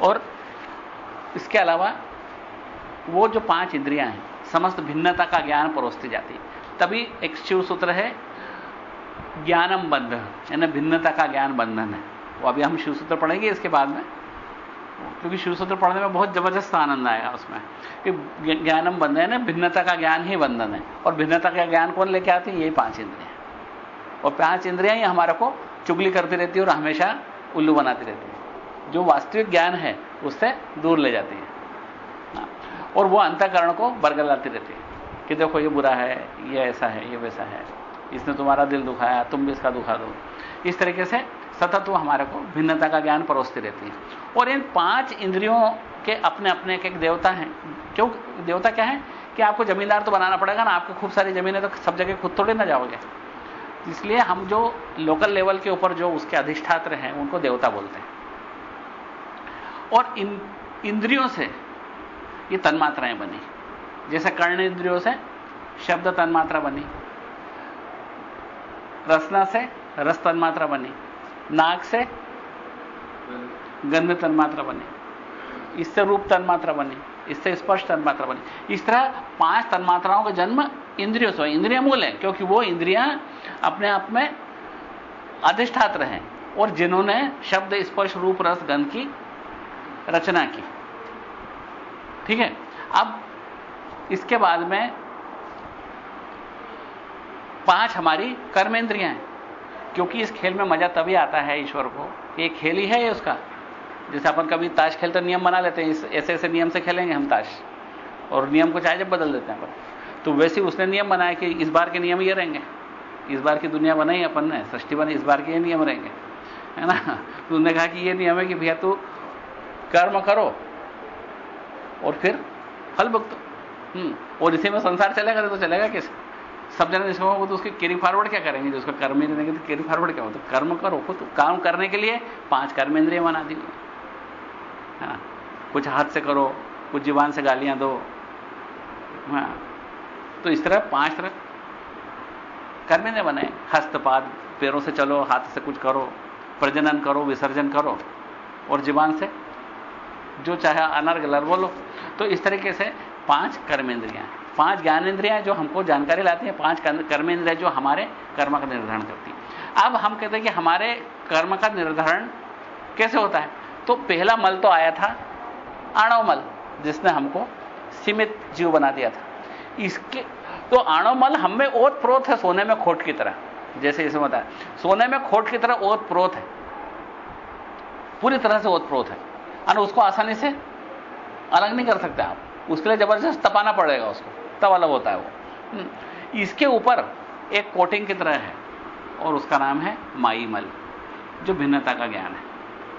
और इसके अलावा वो जो पाँच इंद्रियाँ हैं, समस्त भिन्नता का ज्ञान परोसती जाती है। तभी एक शिव सूत्र है, ज्ञानम बंधन, यानी भिन्नता का ज्ञान बंधन है। वो अभी हम शिव सूत्र पढ़ेंगे इसके बाद में। क्योंकि शिव सूत्र पढ़ने में बहुत ज़बरदस्त आनंद आएगा उसमें। कि ज्ञानम बंधन है ना भिन्नता का ज्ञान ही बंधन है। और भिन्नता का ज्ञान कौन लेके आती है? यही पाँच इंद्रियाँ। और पाँच इंद्रियाँ ही हमारे को चुगली करती रहती है और हमेशा उल्लू बनाती रहती है। जो वास्तविक ज्ञान है, उससे दूर ले जाती है। हाँ। और वो अंतकरण को बरगलाती रहती है। कि देखो ये बुरा है, ये ऐसा है, ये वैसा है। इसने तुम्हारा दिल दुखाया, तुम भी इसका दुखा दो। इस तरीके से सतत वो हमारे को भिन्नता का ज्ञान परोसती रहती है। और इन पाँच इंद्रियों के अपने अपने एक एक देवता हैं। क्यों? देवता क्या है? कि आपको जमींदार तो बनाना पड़ेगा ना, आपको खूब सारी जमीनें तो सब जगह खुद थोड़े ना जाओगे। इसलिए हम जो लोकल लेवल के ऊपर जो उसके अधिष्ठात्र हैं, उनको देवता बोलते हैं। और इन इंद्रियों से ये तन्मात्राएँ बनी। जैसे कर्ण इंद्रियों से शब्द तन्मात्रा बनी, रसना से रस तन्मात्रा बनी, नाक से गंध तन्मात्रा बनी, इससे रूप तन्मात्रा बनी, इससे स्पर्श तन्मात्रा बनी। इस तरह पाँच तन्मात्राओं का जन्म इंद्रियों से, इंद्रिय मूल है, क्योंकि वो इंद्रियाँ अपने आप में अधिष्ठात्र हैं और जिन्होंने शब्द, स्पर्श, रूप, रस, गंध की रचना की। ठीक है? अब इसके बाद में पाँच हमारी कर्मेंद्रियाँ हैं, क्योंकि इस खेल में मज़ा तभी आता है ईश्वर को। ये खेल ही है ये उसका। जैसे अपन कभी ताश खेलते नियम बना लेते हैं ऐसे ऐसे नियम से खेलेंगे हम ताश। और नियम को चाहे जब बदल देते हैं अपन। तो वैसे उसने नियम बनाया कि इस बार के नियम ये रहेंगे। इस बार की दुनिया बनाई अपन ने, सृष्टि बनी, इस बार के ये नियम रहेंगे। है ना? तो उन्होंने कहा कि ये नियम है कि भैया तू कर्म करो और फिर फल भुगतो। और इसी में संसार चलेगा तो चलेगा किस? सब जने जिसमें वो तो उसके कैरी फॉरवर्ड क्या करेंगे? जो उसका कर्म ही नहीं देंगे तो कैरी फॉरवर्ड क्या हो तो कर्म करो तो काम करने के लिए पाँच कर्म इंद्रिय बना दी है ना? कुछ हाथ से करो, कुछ जीवान से गालियाँ दो। हाँ। तो इस तरह पाँच तरह कर्मेंद्र बने। हस्तपाद, पैरों से चलो, हाथ से कुछ करो, प्रजनन करो, विसर्जन करो, और जीवान से जो चाहे अनर्गलर बोलो तो इस तरीके से पाँच कर्मेंद्रियाँ पाँच ज्ञानेन्द्रियाँ जो हमको जानकारी लाती हैं, पाँच कर्मेंद्रियाँ जो हमारे कर्म का निर्धारण करती हैं। अब हम कहते हैं कि हमारे कर्म का निर्धारण कैसे होता है? तो पहला मल तो आया था, आणव मल, जिसने हमको सीमित जीव बना दिया था। इसके तो आणव मल हमें ओत प्रोत है, सोने में खोट की तरह। जैसे इसे बताया सोने में खोट की तरह ओत प्रोत है। पूरी तरह से ओत प्रोत है। और उसको आसानी से अलग नहीं कर सकते आप। उसके लिए ज़बरदस्त तपाना पड़ेगा उसको। तब अलग होता है वो। हम्म। इसके ऊपर एक कोटिंग की तरह है और उसका नाम है माईमल जो भिन्नता का ज्ञान है।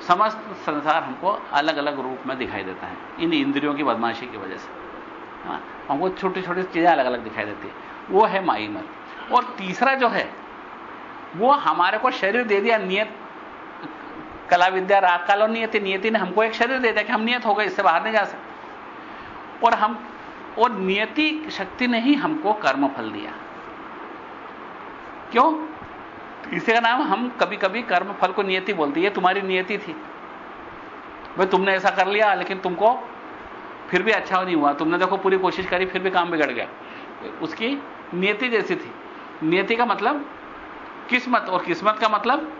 समस्त संसार हमको अलग अलग रूप में दिखाई देता है इन इंद्रियों की बदमाशी की वजह से। हाँ, हमको छोटी छोटी चीज़ें अलग अलग दिखाई देती है। वो है माईमल। और तीसरा जो है वो हमारे को शरीर दे दिया नियत कला विद्या राग काल और नियति नियति ने हमको एक शरीर दे दिया कि हम नियत हो गए इससे बाहर नहीं जा सकते। और हम, और नियति शक्ति ने ही हमको कर्म फल दिया। क्यों? इसी का नाम हम कभी कभी कर्म फल को नियति बोलते ये तुम्हारी नियति थी। भाई, तुमने ऐसा कर लिया, लेकिन तुमको फिर भी अच्छा नहीं हुआ। तुमने देखो पूरी कोशिश करी, फिर भी काम बिगड़ गया। उसकी नियति जैसी थी। नियति का मतलब किस्मत, और किस्मत का मतलब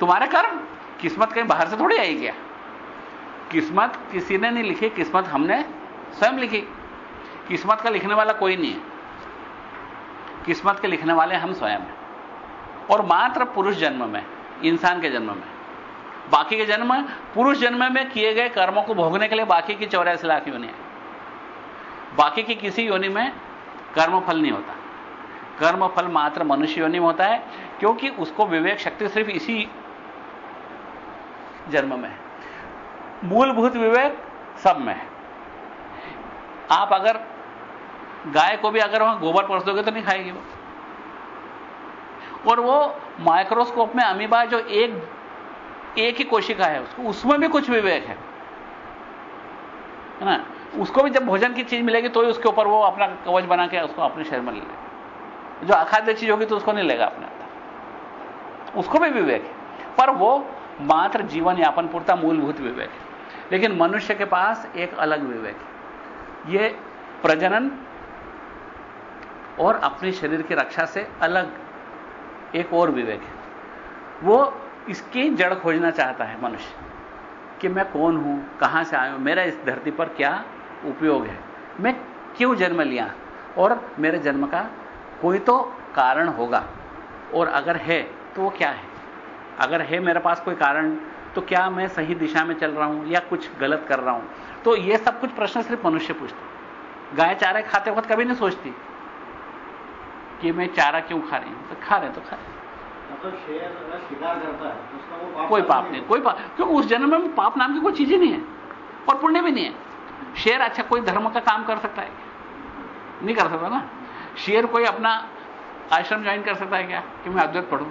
तुम्हारे कर्म। किस्मत कहीं बाहर से थोड़ी आई क्या? किस्मत किसी ने नहीं लिखी, किस्मत हमने स्वयं लिखी। किस्मत का लिखने वाला कोई नहीं है। किस्मत के लिखने वाले हम स्वयं हैं। और मात्र पुरुष जन्म में, इंसान के जन्म में। बाकी के जन्म, पुरुष जन्म में किए गए कर्मों को भोगने के लिए बाकी की चौरासी लाख योनि है। बाकी की किसी योनि में कर्मफल नहीं होता। कर्मफल मात्र मनुष्य योनि में होता है, क्योंकि उसको विवेक शक्ति सिर्फ़ इसी जन्म में है। मूलभूत विवेक सब में है। आप अगर गाय को भी अगर वहाँ गोबर परस दोगे तो नहीं खाएगी वो। और वो माइक्रोस्कोप में अमीबा जो एक एक ही कोशिका है, उसको उसमें भी कुछ विवेक है। ना? उसको भी जब भोजन की चीज़ मिलेगी तो ही उसके ऊपर वो अपना कवच बना के उसको अपने शरीर में ले लेगा। जो अखाद्य चीज़ होगी तो उसको नहीं लेगा अपने उसको भी विवेक है। पर वो मात्र जीवन यापन पूर्ता मूलभूत विवेक है। लेकिन मनुष्य के पास एक अलग विवेक है। ये प्रजनन और अपने शरीर की रक्षा से अलग एक और विवेक है। वो इसकी जड़ खोजना चाहता है मनुष्य कि मैं कौन हूँ, कहाँ से आया हूँ, मेरा इस धरती पर क्या उपयोग है, मैं क्यों जन्म लिया और मेरे जन्म का कोई तो कारण होगा और अगर है तो वो क्या है? अगर है मेरे पास कोई कारण तो क्या मैं सही दिशा में चल रहा हूँ या कुछ गलत कर रहा हूँ? तो ये सब कुछ प्रश्न सिर्फ़ मनुष्य पूछते गाय चारा खाते वक्त कभी नहीं सोचती कि मैं चारा क्यों खा रही हूँ? तो खा रहे तो खा रहे मतलब शेर शिकार करता है तो कोई पाप नहीं कोई पाप क्योंकि उस जन्म में पाप नाम की कोई चीज़ ही नहीं है? और पुण्य भी नहीं है। शेर अच्छा कोई धर्म का काम कर सकता है नहीं कर सकता ना? शेर कोई अपना आश्रम ज्वाइन कर सकता है क्या? कि मैं अद्वैत पढ़ू।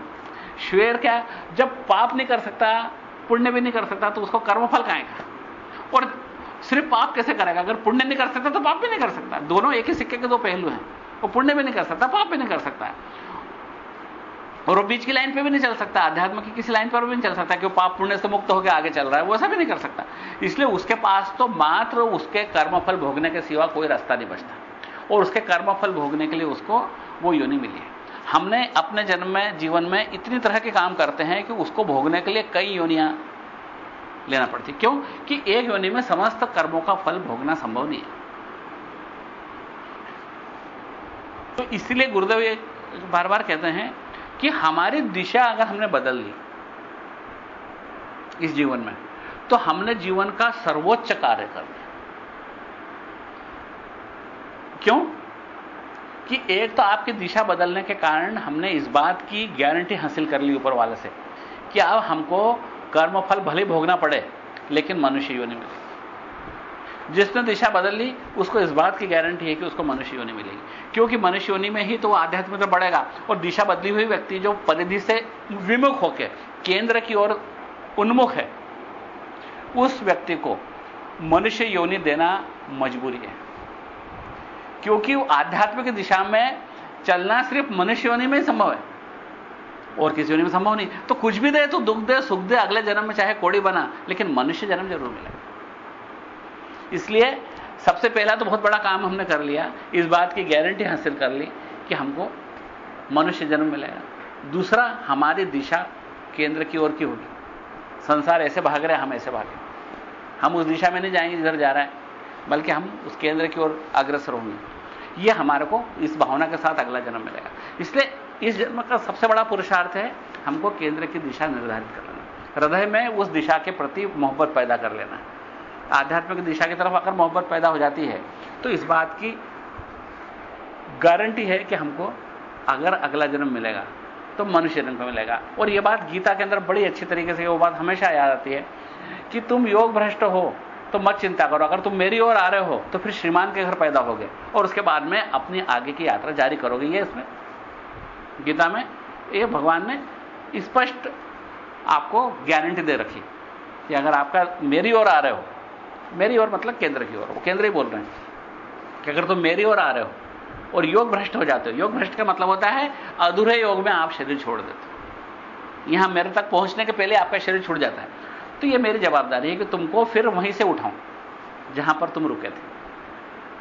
शेर क्या जब पाप नहीं कर सकता पुण्य भी नहीं कर सकता तो उसको कर्मफल खाएगा और सिर्फ़ पाप कैसे करेगा? अगर पुण्य नहीं कर सकता तो पाप भी नहीं कर सकता। दोनों एक ही सिक्के के दो पहलू हैं। वो पुण्य भी नहीं कर सकता, पाप भी नहीं कर सकता। और वो बीच की लाइन पे भी नहीं चल सकता, अध्यात्म की किसी लाइन पर भी नहीं चल सकता कि वो पाप पुण्य से मुक्त होकर आगे चल रहा है, वो ऐसा भी नहीं कर सकता। इसलिए उसके पास तो मात्र उसके कर्मफल भोगने के सिवा कोई रास्ता नहीं बचता। और उसके कर्मफल भोगने के लिए उसको वो योनि मिली है। हमने अपने जन्म में, जीवन में इतनी तरह के काम करते हैं कि उसको भोगने के लिए कई योनियाँ लेना पड़ती। क्यों? कि एक योनि में समस्त कर्मों का फल भोगना संभव नहीं है। तो इसलिए गुरुदेव ये बार बार कहते हैं कि हमारी दिशा अगर हमने बदल ली इस जीवन में तो हमने जीवन का सर्वोच्च कार्य कर दिया। क्यों? कि एक तो आपकी दिशा बदलने के कारण हमने इस बात की गारंटी हासिल कर ली ऊपर वाले से कि अब हमको कर्मफल भले भोगना पड़े, लेकिन मनुष्य योनि मिलेगी। जिसने दिशा बदल ली, उसको इस बात की गारंटी है कि उसको मनुष्य योनि मिलेगी। क्योंकि मनुष्य योनि में ही तो वो आध्यात्मिक तो बढ़ेगा, और दिशा बदली हुई व्यक्ति जो परिधि से विमुख होकर केंद्र की ओर उन्मुख है, उस व्यक्ति को मनुष्य योनि देना मजबूरी है। क्योंकि आध्यात्मिक दिशा में चलना सिर्फ़ मनुष्य योनि में ही संभव है। और किसी योनि में संभव नहीं। तो कुछ भी दे तो दुख दे, सुख दे, अगले जन्म में चाहे कोड़ी बना, लेकिन मनुष्य जन्म ज़रूर मिलेगा इसलिए सबसे पहला तो बहुत बड़ा काम हमने कर लिया, इस बात की गारंटी हासिल कर ली कि हमको मनुष्य जन्म मिलेगा। दूसरा, हमारी दिशा केंद्र की ओर की होगी। संसार ऐसे भाग रहे हम ऐसे भागे हम उस दिशा में नहीं जाएँगे जिधर जा रहा है, बल्कि हम उस केंद्र की ओर अग्रसर होंगे। यह हमारे को इस भावना के साथ अगला जन्म मिलेगा। इसलिए इस जन्म का सबसे बड़ा पुरुषार्थ है हमको केंद्र की दिशा निर्धारित कर लेना। हृदय में उस दिशा के प्रति मोहब्बत पैदा कर लेना। आध्यात्मिक दिशा की तरफ़ अगर मोहब्बत पैदा हो जाती है तो इस बात की गारंटी है कि हमको अगर अगला जन्म मिलेगा तो मनुष्य जन्म मिलेगा। और यह बात गीता के अंदर बड़ी अच्छी तरीके से वो बात हमेशा याद आती है कि तुम योग भ्रष्ट हो तो मत चिंता करो। अगर तुम मेरी ओर आ रहे हो तो फिर श्रीमान के घर पैदा होगे। और उसके बाद में अपनी आगे की यात्रा जारी करोगे। ये इसमें गीता में, ये भगवान ने स्पष्ट आपको गारंटी दे रखी कि अगर आपका, मेरी ओर आ रहे हो, मेरी ओर मतलब केंद्र की ओर, वो केंद्र ही बोल रहे हैं कि अगर तुम मेरी ओर आ रहे हो और योग भ्रष्ट हो जाते हो, योग भ्रष्ट का मतलब होता है अधूरे योग में आप शरीर छोड़ देते हो। यहाँ मेरे तक पहुँचने के पहले आपका शरीर छूट जाता है। तो ये मेरी जवाबदारी है कि तुमको फिर वहीं से उठाऊं, जहाँ पर तुम रुके थे।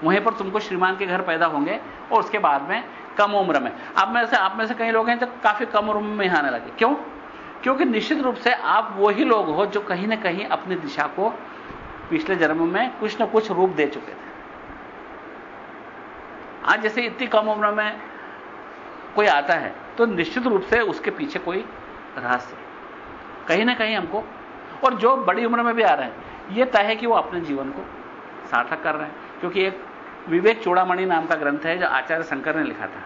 वहीं पर तुमको श्रीमान के घर पैदा होंगे और उसके बाद में कम उम्र में। आप में से आप में से कई लोग हैं जो काफ़ी कम उम्र में आने लगे। क्यों? क्योंकि निश्चित रूप से आप वही लोग हो जो कहीं ना कहीं अपनी दिशा को पिछले जन्म में कुछ ना कुछ रूप दे चुके थे। आज जैसे इतनी कम उम्र में कोई आता है तो निश्चित रूप से उसके पीछे कोई रहस्य कहीं ना कहीं हमको। और जो बड़ी उम्र में भी आ रहे हैं यह तय है कि वो अपने जीवन को सार्थक कर रहे हैं। क्योंकि एक विवेक चूड़ामणि नाम का ग्रंथ है जो आचार्य शंकर ने लिखा था।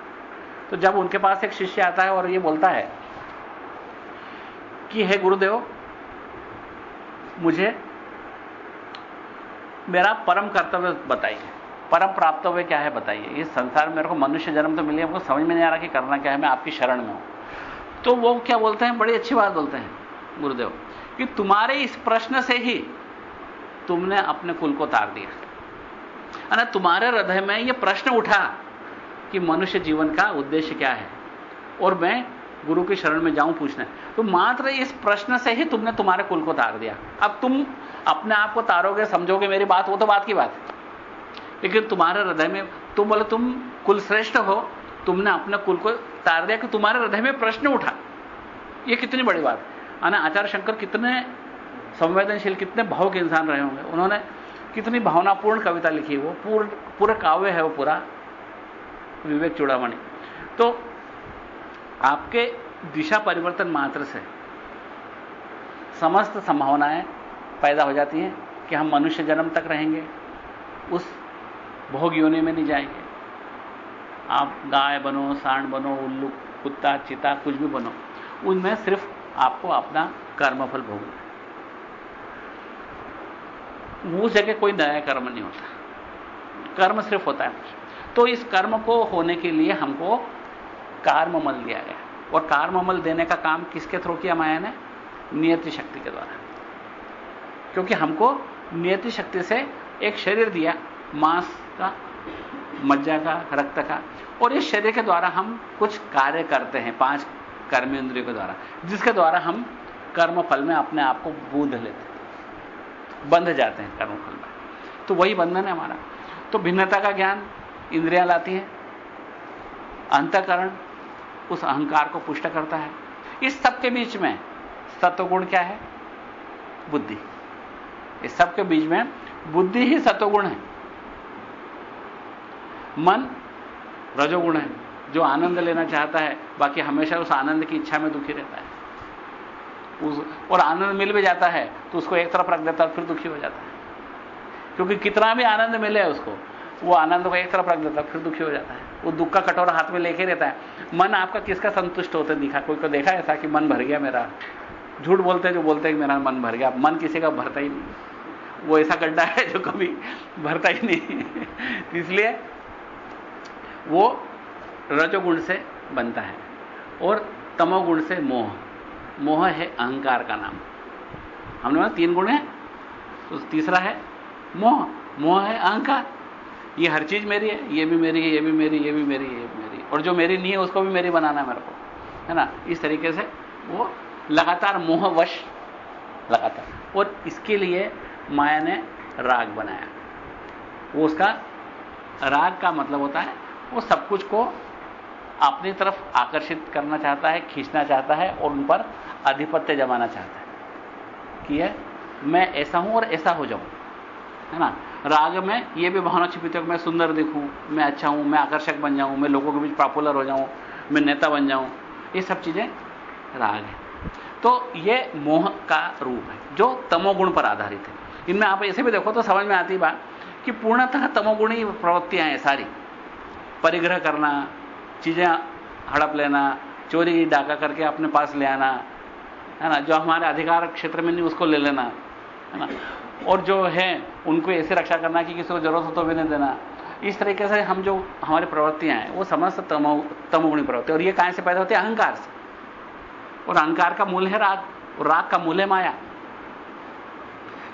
तो जब उनके पास एक शिष्य आता है और ये बोलता है कि, हे गुरुदेव, मुझे मेरा परम कर्तव्य बताइए। परम प्राप्तव्य क्या है बताइए। इस संसार में मेरे को मनुष्य जन्म तो मिले, हमको समझ में नहीं आ रहा कि करना क्या है, मैं आपकी शरण में हूँ। तो वो क्या बोलते हैं? बड़ी अच्छी बात बोलते हैं, गुरुदेव, कि तुम्हारे इस प्रश्न से ही तुमने अपने कुल को तार दिया। अरे तुम्हारे हृदय में यह प्रश्न उठा कि मनुष्य जीवन का उद्देश्य क्या है? और मैं गुरु की शरण में जाऊँ पूछने। तो मात्र इस प्रश्न से ही तुमने तुम्हारे कुल को तार दिया। अब तुम अपने आप को तारोगे, समझोगे, मेरी बात, वो तो बात की बात है। लेकिन तुम्हारे हृदय में, तुम बोले तुम कुल श्रेष्ठ हो। तुमने अपने कुल को तार दिया कि तुम्हारे हृदय में प्रश्न उठा। यह कितनी बड़ी बात है। आचार्य शंकर कितने संवेदनशील, कितने भावुक इंसान रहे होंगे। उन्होंने कितनी भावनापूर्ण कविता लिखी वो पूर्ण पूरा काव्य है वो, पूरा विवेक चूड़ामणि। तो आपके दिशा परिवर्तन मात्र से समस्त संभावनाएँ पैदा हो जाती हैं कि हम मनुष्य जन्म तक रहेंगे, उस भोग योनि में नहीं जाएँगे। आप गाय बनो, सांड बनो, उल्लू, कुत्ता, चिता, कुछ भी बनो, उनमें सिर्फ़ आपको अपना कर्मफल भोगना है। उस जगह कोई नया कर्म नहीं होता। कर्म सिर्फ़ होता है तो इस कर्म को होने के लिए हमको कार्ममल दिया गया। और कार्ममल देने का काम किसके थ्रू किया माया ने? नियति शक्ति के द्वारा। क्योंकि हमको नियति शक्ति से एक शरीर दिया, मांस का, मज्जा का, रक्त का। और इस शरीर के द्वारा हम कुछ कार्य करते हैं, पाँच कर्मेंद्रियों के द्वारा, जिसके द्वारा हम कर्म फल में अपने आप को बूंद लेते बंध जाते हैं कर्म फल में। तो वही बंधन है हमारा। तो भिन्नता का ज्ञान इंद्रियाँ लाती है। अंतकरण उस अहंकार को पुष्ट करता है। इस सब के बीच में सत्वगुण क्या है? बुद्धि। इस सब के बीच में बुद्धि ही सत्वगुण है। मन रजोगुण है। जो आनंद लेना चाहता है, बाकी हमेशा उस आनंद की इच्छा में दुखी रहता है। और आनंद मिल भी जाता है तो उसको एक तरफ़ रख देता है फिर दुखी हो जाता है। क्योंकि कितना भी आनंद मिले उसको, वो आनंद को एक तरफ़ रख देता है फिर दुखी हो जाता है। वो दुख का कटोरा हाथ में लेके रहता है। मन आपका किसका संतुष्ट होता दिखा, कोई को देखा ऐसा कि मन भर गया मेरा? झूठ बोलते हैं जो बोलते हैं कि मेरा मन भर गया। मन किसी का भरता ही नहीं। वो ऐसा गड्ढा है जो कभी भरता ही नहीं। इसलिए वो रजोगुण से बनता है और तमोगुण से मोह। मोह है, अहंकार का नाम। हमने बोला, तीन गुण है तो तीसरा है मोह। मोह है, अहंकार। ये हर चीज़ मेरी है, ये भी मेरी है, ये भी मेरी, ये भी मेरी, ये भी मेरी। और जो मेरी नहीं है, उसको भी मेरी बनाना है मेरे को। है ना? इस तरीके से वो लगातार मोहवश, लगातार। और इसके लिए माया ने राग बनाया। वो उसका राग का मतलब होता है, वो सब कुछ को अपनी तरफ़ आकर्षित करना चाहता है, खींचना चाहता है और उन पर आधिपत्य जमाना चाहता है। कि है, मैं ऐसा हूँ और ऐसा हो जाऊँ। है ना? राग में ये भी भावना छिपी थी मैं सुंदर दिखूं, मैं अच्छा हूँ, मैं आकर्षक बन जाऊँ, मैं लोगों के बीच पॉपुलर हो जाऊँ, मैं नेता बन जाऊँ। ये सब चीज़ें राग है। तो ये मोह का रूप है, जो तमोगुण पर आधारित है। इनमें आप ऐसे भी देखो तो समझ में आती बात कि पूर्णतः तमोगुणी प्रवृत्तियाँ हैं सारी। परिग्रह करना, चीज़ें हड़प लेना, चोरी, डाका करके अपने पास ले आना है ना? जो हमारे अधिकार क्षेत्र में नहीं, उसको ले लेना, है ना? और जो है, उनको ऐसे रक्षा करना कि किसी को ज़रूरत हो तो भी नहीं देना। इस तरीके से हम जो हमारी प्रवृत्तियाँ हैं, वो समस्त तमो, तमोगुणी प्रवृत्ति और ये कहाँ से पैदा होती है? अहंकार से। और अहंकार का मूल है राग, और राग का मूल है माया।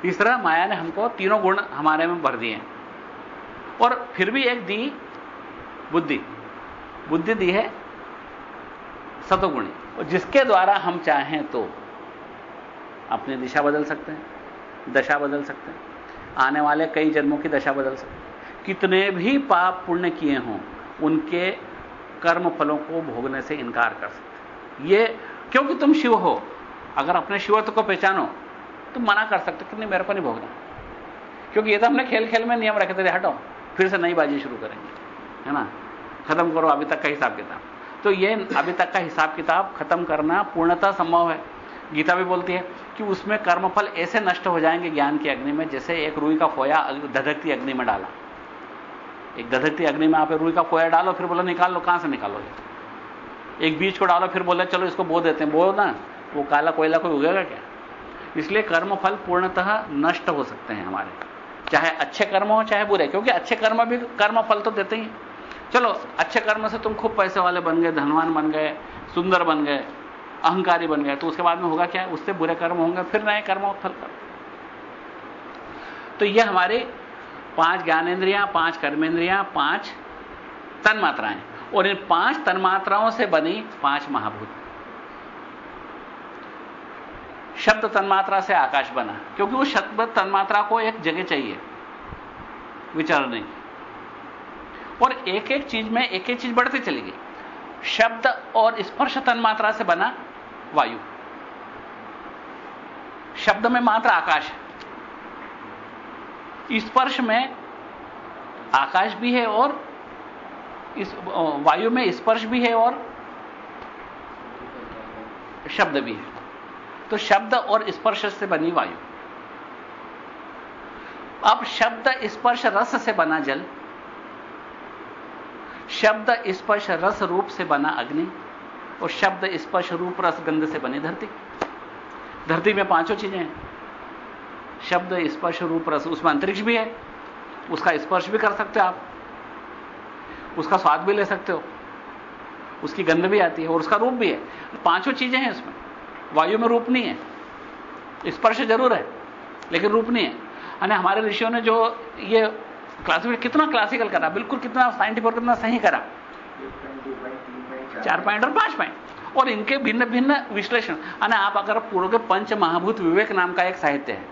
इस तरह माया ने हमको तीनों गुण हमारे में भर दिए और फिर भी एक दी बुद्धि। बुद्धि दी है सतोगुणी। और जिसके द्वारा हम चाहें तो अपनी दिशा बदल सकते हैं, दशा बदल सकते हैं। आने वाले कई जन्मों की दशा बदल सकते हैं। कितने भी पाप पुण्य किए हों, उनके कर्म फलों को भोगने से इनकार कर सकते हैं। ये क्योंकि तुम शिव हो, अगर अपने शिवत्व को पहचानो तो मना कर सकते कि नहीं मेरे को नहीं भोगना। क्योंकि ये तो हमने खेल खेल में नियम रखे थे, हटो, फिर से नई बाजी शुरू करेंगे, है ना? खत्म करो, अभी तक का हिसाब किताब। तो ये अभी तक का हिसाब किताब खत्म करना पूर्णतः संभव है। गीता भी बोलती है कि उसमें कर्मफल ऐसे नष्ट हो जाएँगे ज्ञान की अग्नि में, जैसे एक रुई का फोया धधकती अग्नि में डाला। एक धधकती अग्नि में आप रुई का फोया डालो, फिर बोलो निकाल लो कहाँ से निकालो एक बीज को डालो, फिर बोले चलो इसको बो देते हैं। बो ना, वो काला कोयला कोई उगेगा क्या? इसलिए कर्म फल पूर्णतः नष्ट हो सकते हैं हमारे। चाहे अच्छे कर्म हो, चाहे बुरे, क्योंकि अच्छे कर्म भी कर्म फल तो देते ही। चलो, अच्छे कर्म से तुम खूब पैसे वाले बन गए, धनवान बन गए, सुंदर बन गए, अहंकारी बन गए तो उसके बाद में होगा क्या? उससे बुरे कर्म होंगे, फिर नए कर्म फल कर तो ये हमारे पाँच ज्ञानेन्द्रियाँ, पाँच कर्मेंद्रियाँ, पाँच तन्मात्राएँ। और इन पाँच तन्मात्राओं से बनी पाँच महाभूत। शब्द तन्मात्रा से आकाश बना, क्योंकि उस शब्द तन्मात्रा को एक जगह चाहिए। विचरने की और एक एक चीज़ में एक एक चीज़ बढ़ती चली गई शब्द और स्पर्श तन मात्रा से बना वायु। शब्द में मात्र आकाश है। स्पर्श में आकाश भी है और इस वायु में स्पर्श भी है और शब्द भी है। तो शब्द और स्पर्श से बनी वायु। अब शब्द स्पर्श रस से बना जल। शब्द स्पर्श रस रूप से बना अग्नि और शब्द स्पर्श रूप रस गंध से बनी धरती। धरती में पाँचों चीज़ें हैं। शब्द स्पर्श रूप रस, उसमें अंतरिक्ष भी है। उसका स्पर्श भी कर सकते हो आप। उसका स्वाद भी ले सकते हो। उसकी गंध भी आती है और उसका रूप भी है। पाँचों चीज़ें हैं उसमें। वायु में रूप नहीं है। स्पर्श ज़रूर है, लेकिन रूप नहीं है। यानी हमारे ऋषियों ने जो ये क्लासिफिक कितना क्लासिकल करा? बिल्कुल कितना साइंटिफिक और कितना सही करा? चार पॉइंट और पाँच पॉइंट और इनके भिन्न भिन्न विश्लेषण. यानी आप अगर पूरे पंच महाभूत विवेक नाम का एक साहित्य है,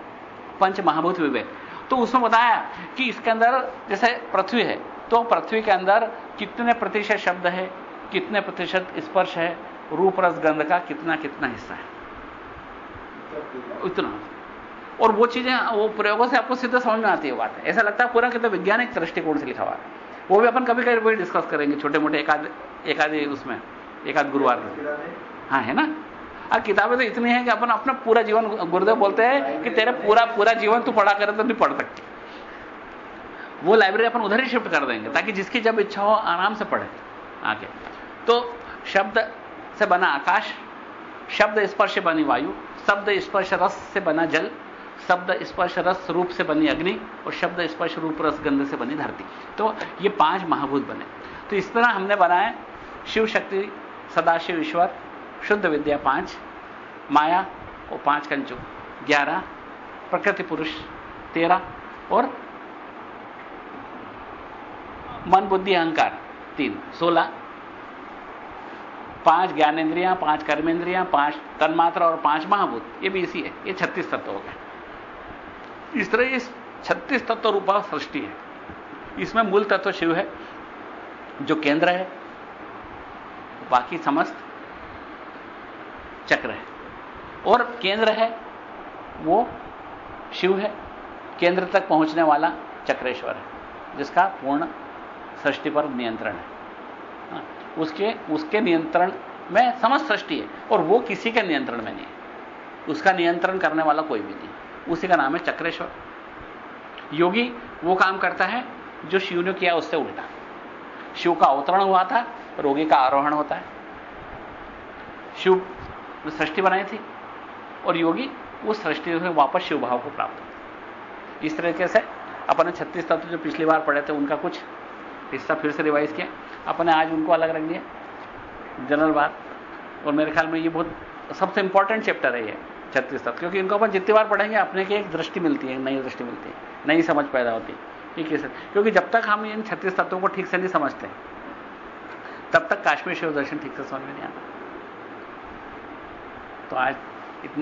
पंच महाभूत विवेक तो उसमें बताया कि इसके अंदर जैसे पृथ्वी है तो पृथ्वी के अंदर कितने प्रतिशत शब्द है, कितने प्रतिशत स्पर्श है, रूप रस गंध का कितना कितना हिस्सा है? उतना और वो चीज़ें, वो प्रयोगों से आपको सीधा समझ में आती है बात। ऐसा लगता है पूरा कितना वैज्ञानिक दृष्टिकोण से लिखा हुआ है। वो भी अपन कभी कभी डिस्कस करेंगे छोटे मोटे एकाध एकाध उसमें, एकाध गुरुवार में। हाँ है ना? और किताबें तो इतनी है कि अपन अपना पूरा जीवन, गुरुदेव बोलते हैं कि तेरा पूरा पूरा जीवन तू पढ़ा करे तो नहीं पढ़ सकती वो लाइब्रेरी अपन उधर ही शिफ्ट कर देंगे, ताकि जिसकी जब इच्छा हो आराम से पढ़े आके तो शब्द से बना आकाश, शब्द स्पर्श बनी वायु, शब्द स्पर्श रस से बना जल शब्द स्पर्श रस रूप से बनी अग्नि और शब्द स्पर्श रूप रस गंध से बनी धरती। तो ये पाँच महाभूत बने। तो इस तरह हमने बनाए शिव शक्ति, सदाशिव ईश्वर, शुद्ध विद्या पाँच, माया और पाँच कंचु ग्यारह, प्रकृति पुरुष तेरह और मन, बुद्धि, अहंकार तीन, सोलह। पाँच ज्ञानेन्द्रियाँ, पाँच कर्मेंद्रियाँ पाँच तन्मात्रा और पाँच महाभूत, ये भी इसी है। ये छत्तीस तत्व हो गए। इस तरह इस छत्तीस तत्व रूपा सृष्टि है। इसमें मूल तत्व शिव है जो केंद्र है बाकी समस्त चक्र है। और केंद्र है वो शिव है केंद्र तक पहुँचने वाला चक्रेश्वर है जिसका पूर्ण सृष्टि पर नियंत्रण है। हाँ, उसके उसके नियंत्रण में समस्त सृष्टि है और वो किसी के नियंत्रण में नहीं है। उसका नियंत्रण करने वाला कोई भी नहीं उसी का नाम है चक्रेश्वर। योगी वो काम करता है जो शिव ने किया उससे उल्टा। शिव का अवतरण हुआ था, रोगी का आरोहण होता है। शिव सृष्टि बनाई थी और योगी उस सृष्टि से वापस शिव भाव को प्राप्त होता इस तरीके से अपने छत्तीस तत्व जो पिछली बार पढ़े थे, उनका कुछ हिस्सा फिर से रिवाइज किया। अपने आज उनको अलग रख दिया। जनरल बात। और मेरे ख्याल में ये बहुत सबसे इंपॉर्टेंट चैप्टर है ये। छत्तीस तत्व क्योंकि इनको अपन जितनी बार पढ़ेंगे, अपने की एक दृष्टि मिलती है, नई दृष्टि मिलती है, नई समझ पैदा होती है। ठीक है क्योंकि जब तक हम इन छत्तीस तत्वों को ठीक से नहीं समझते, तब तक काश्मीर शिव दर्शन ठीक से समझ में नहीं आता। तो आज इतना